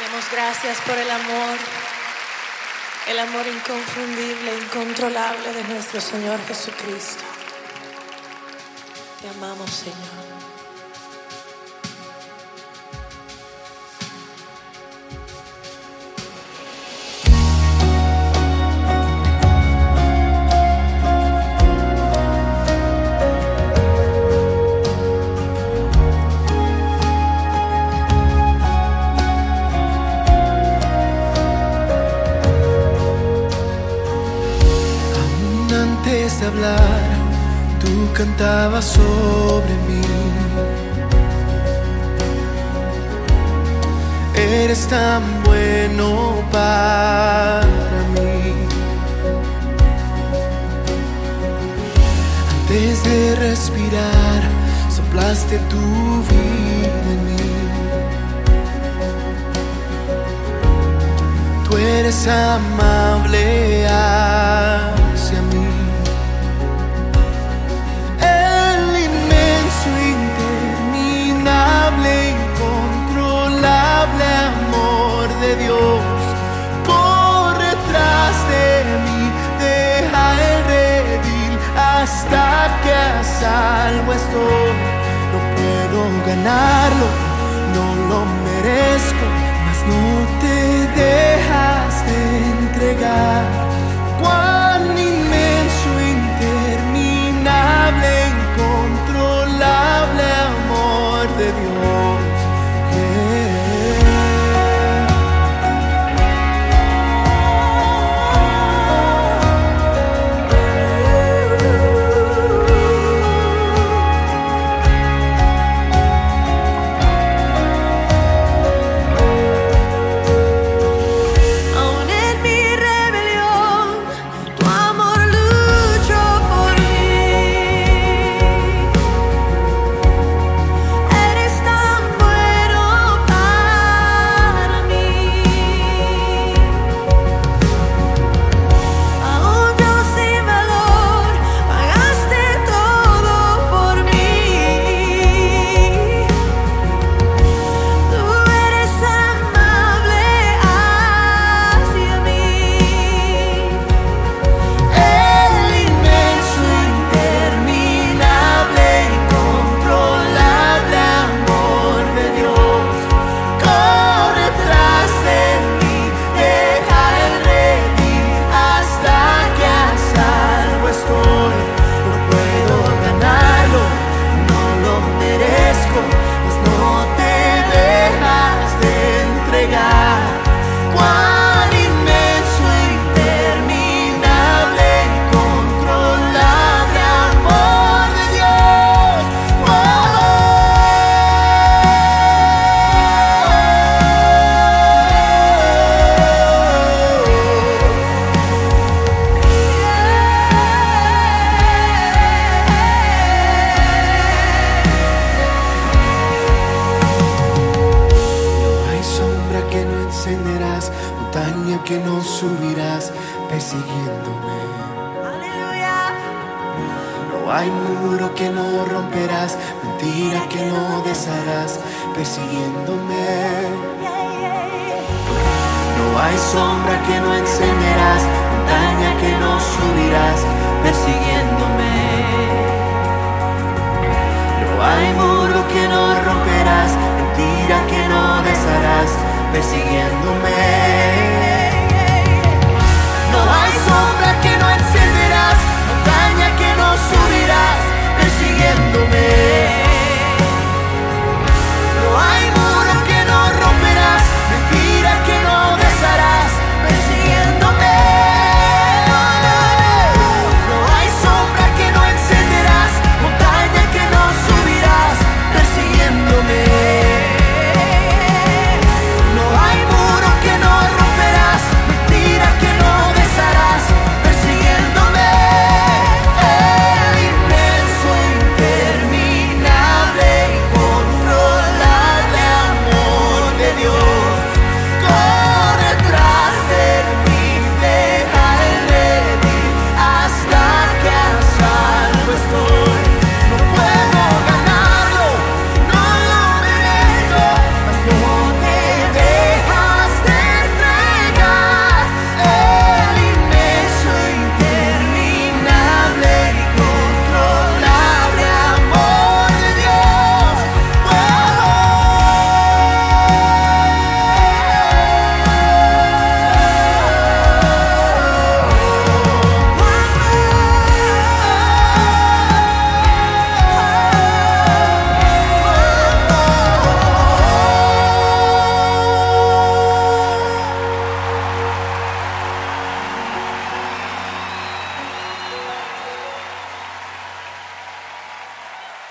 Damos gracias por el amor, el amor inconfundible, incontrolable de nuestro Señor Jesucristo. Te amamos, Señor. De hablar, tú cantabas sobre mí. Eres tan bueno para mí. Antes de respirar, soplaste tu vida en mí. Tú eres amable Dios corre tras de mí, deja el redil hasta que a salvo estoy. No puedo ganarlo, no lo merezco, mas no te dejas de entregar. Que no subirás, persiguiéndome. Aleluya. No hay muro que no romperás, mentira que no desharás, persiguiéndome. No hay sombra que no encenderás, montaña que no subirás, persiguiéndome. No hay muro que no romperás, mentira que no desharás, persiguiéndome.